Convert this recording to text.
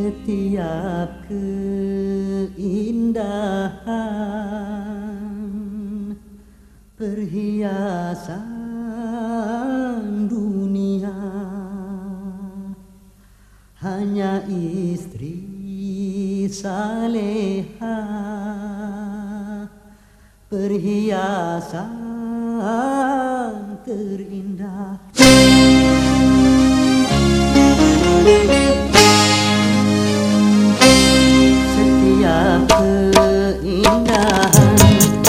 setiap keindahan perhiasan dunia. Hanya istri saleha perhiasan terindah रहा